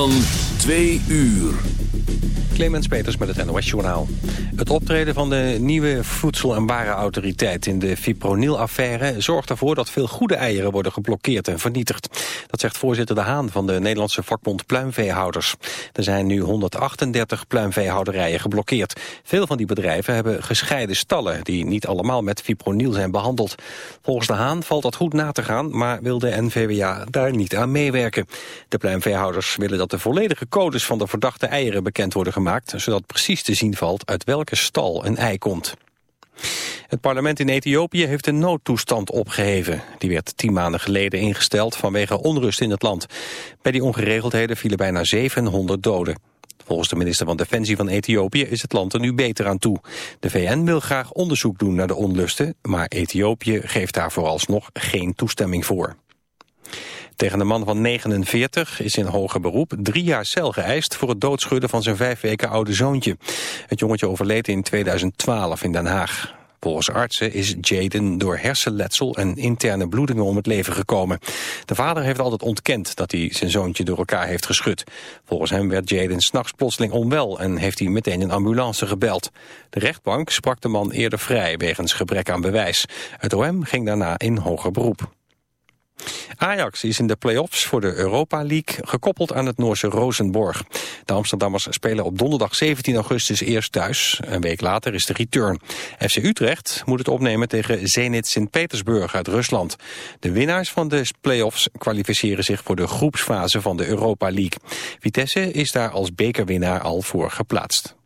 Van twee uur. Clemens Peters met het NOS Journaal. Het optreden van de nieuwe Voedsel- en Warenautoriteit in de fipronil-affaire zorgt ervoor dat veel goede eieren worden geblokkeerd en vernietigd. Dat zegt voorzitter De Haan van de Nederlandse vakbond Pluimveehouders. Er zijn nu 138 pluimveehouderijen geblokkeerd. Veel van die bedrijven hebben gescheiden stallen die niet allemaal met fipronil zijn behandeld. Volgens De Haan valt dat goed na te gaan, maar wil de NVWA daar niet aan meewerken. De pluimveehouders willen dat de volledige codes van de verdachte eieren bekend worden gemaakt zodat precies te zien valt uit welke stal een ei komt. Het parlement in Ethiopië heeft een noodtoestand opgeheven. Die werd tien maanden geleden ingesteld vanwege onrust in het land. Bij die ongeregeldheden vielen bijna 700 doden. Volgens de minister van Defensie van Ethiopië is het land er nu beter aan toe. De VN wil graag onderzoek doen naar de onlusten, maar Ethiopië geeft daar vooralsnog geen toestemming voor. Tegen een man van 49 is in hoger beroep drie jaar cel geëist voor het doodschudden van zijn vijf weken oude zoontje. Het jongetje overleed in 2012 in Den Haag. Volgens artsen is Jaden door hersenletsel en interne bloedingen om het leven gekomen. De vader heeft altijd ontkend dat hij zijn zoontje door elkaar heeft geschud. Volgens hem werd Jaden s'nachts plotseling onwel en heeft hij meteen een ambulance gebeld. De rechtbank sprak de man eerder vrij wegens gebrek aan bewijs. Het OM ging daarna in hoger beroep. Ajax is in de play-offs voor de Europa League gekoppeld aan het Noorse Rosenborg. De Amsterdammers spelen op donderdag 17 augustus eerst thuis. Een week later is de return. FC Utrecht moet het opnemen tegen Zenit Sint-Petersburg uit Rusland. De winnaars van de play-offs kwalificeren zich voor de groepsfase van de Europa League. Vitesse is daar als bekerwinnaar al voor geplaatst.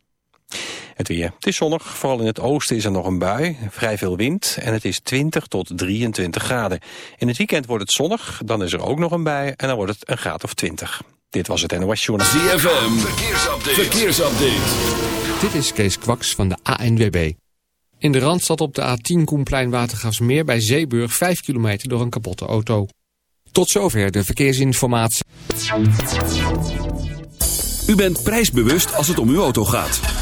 Het weer. Het is zonnig, vooral in het oosten is er nog een bui, vrij veel wind en het is 20 tot 23 graden. In het weekend wordt het zonnig, dan is er ook nog een bui en dan wordt het een graad of 20. Dit was het NOS Journal. ZFM, verkeersupdate. verkeersupdate. Dit is Kees Kwaks van de ANWB. In de Randstad op de A10 Koenplein Watergasmeer bij Zeeburg 5 kilometer door een kapotte auto. Tot zover de verkeersinformatie. U bent prijsbewust als het om uw auto gaat.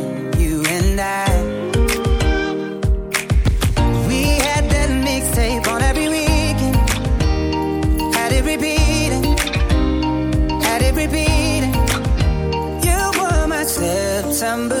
September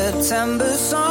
September song,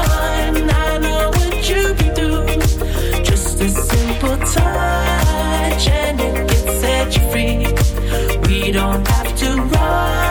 don't have to run.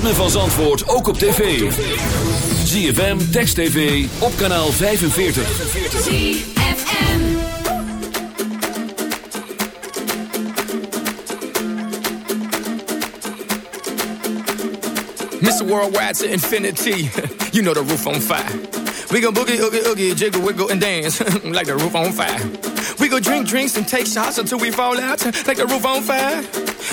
ritme van Zandvoort ook op tv. ZFM, Text TV, op kanaal 45. ZFM Mr. Worldwide to infinity. You know the roof on fire. We gon' boogie, oogie, oogie, jiggle, wiggle and dance. like the roof on fire. We go drink drinks and take shots until we fall out. Like the roof on fire.